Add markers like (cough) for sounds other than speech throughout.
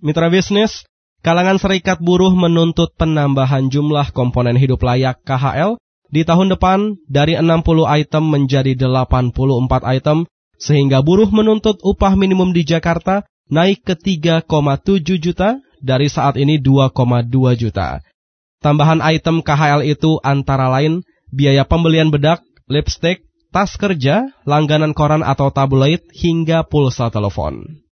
Mitra bisnis, kalangan serikat buruh menuntut penambahan jumlah komponen hidup layak KHL di tahun depan dari 60 item menjadi 84 item, sehingga buruh menuntut upah minimum di Jakarta naik ke 3,7 juta dari saat ini 2,2 juta. Tambahan item KHL itu antara lain biaya pembelian bedak, lipstick, tas kerja, langganan koran atau tabloid, hingga pulsa telepon.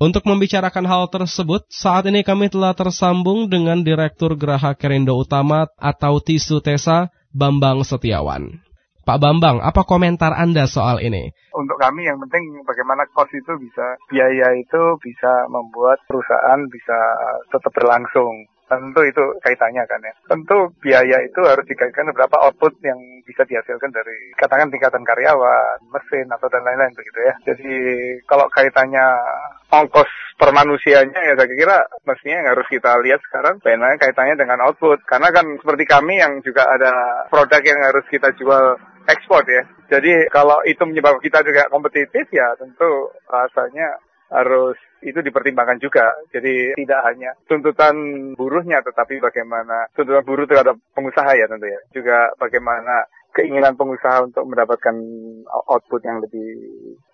Untuk membicarakan hal tersebut, saat ini kami telah tersambung dengan Direktur Geraha Kerindo Utama atau Tisu Tesa, Bambang Setiawan. Pak Bambang, apa komentar Anda soal ini? Untuk kami yang penting bagaimana cost itu bisa, biaya itu bisa membuat perusahaan bisa tetap berlangsung tentu itu kaitannya kan ya. Tentu biaya itu harus dikaitkan berapa output yang bisa dihasilkan dari katakan tingkatan karyawan, mesin atau dan lain-lain begitu ya. Jadi kalau kaitannya ongkos per manusianya ya saya kira mestinya yang harus kita lihat sekarang bagaimana kaitannya dengan output. Karena kan seperti kami yang juga ada produk yang harus kita jual ekspor ya. Jadi kalau itu menyebabkan kita juga kompetitif ya tentu rasanya harus itu dipertimbangkan juga. Jadi tidak hanya tuntutan buruhnya, tetapi bagaimana tuntutan buruh terhadap pengusaha ya tentu ya. Juga bagaimana keinginan pengusaha untuk mendapatkan output yang lebih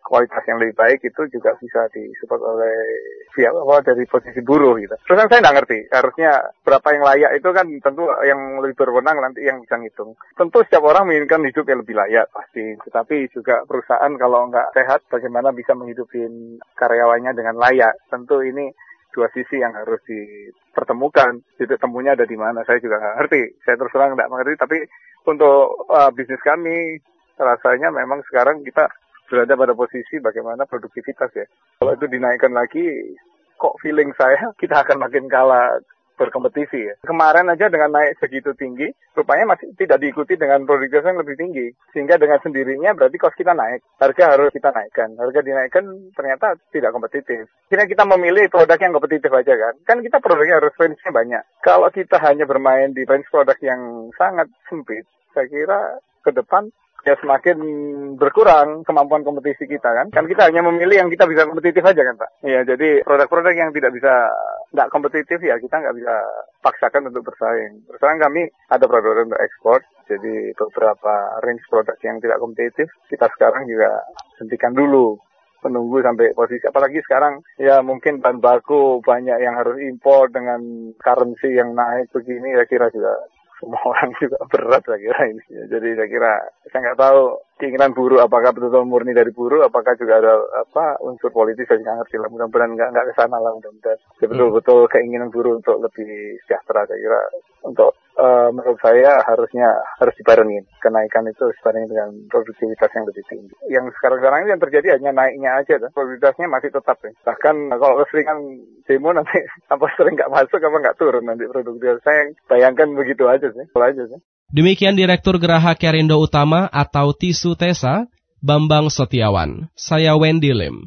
kualitas yang lebih baik itu juga bisa disupport oleh pihak apa dari posisi buruh gitu. Terus saya nggak ngerti, harusnya berapa yang layak itu kan tentu yang lebih berwenang nanti yang bisa ngitung. Tentu setiap orang menginginkan hidup yang lebih layak pasti, tetapi juga perusahaan kalau nggak sehat bagaimana bisa menghidupin karyawannya dengan layak. Tentu ini dua sisi yang harus dipertemukan. Titik temunya ada di mana? Saya juga nggak ngerti. Saya terus terang nggak mengerti. Tapi untuk uh, bisnis kami rasanya memang sekarang kita berada pada posisi bagaimana produktivitas ya. Kalau itu dinaikkan lagi, kok feeling saya kita akan makin kalah berkompetisi ya. Kemarin aja dengan naik segitu tinggi, rupanya masih tidak diikuti dengan produktivitas yang lebih tinggi. Sehingga dengan sendirinya berarti cost kita naik. Harga harus kita naikkan. Harga dinaikkan ternyata tidak kompetitif. Kira kita memilih produk yang kompetitif aja kan. Kan kita produknya harus range-nya banyak. Kalau kita hanya bermain di range produk yang sangat sempit, saya kira ke depan ya semakin berkurang kemampuan kompetisi kita kan. Kan kita hanya memilih yang kita bisa kompetitif aja kan Pak. Iya, jadi produk-produk yang tidak bisa nggak kompetitif ya kita nggak bisa paksakan untuk bersaing. Bersaing kami ada produk untuk ekspor, jadi beberapa range produk yang tidak kompetitif kita sekarang juga hentikan dulu menunggu sampai posisi apalagi sekarang ya mungkin bahan baku banyak yang harus impor dengan currency yang naik begini ya kira juga semua (laughs) orang juga berat saya kira ini. Jadi saya kira saya nggak tahu keinginan buruh apakah betul-betul murni dari buruh, apakah juga ada apa unsur politis saya nggak ngerti lah. Mudah-mudahan nggak nggak ke sana lah mudah-mudahan. Jadi betul-betul keinginan buruh untuk lebih sejahtera saya kira untuk uh, menurut saya harusnya harus dibarengin kenaikan itu sebarengin dengan produktivitas yang lebih tinggi. Yang sekarang-sekarang ini yang terjadi hanya naiknya aja, kan? produktivitasnya masih tetap ya. Bahkan kalau keseringan demo nanti (laughs) apa sering nggak masuk apa nggak turun nanti produktivitas. Saya bayangkan begitu aja sih, aja sih. Demikian Direktur Geraha Kerindo Utama atau TISU TESA, Bambang Setiawan. Saya Wendy Lim.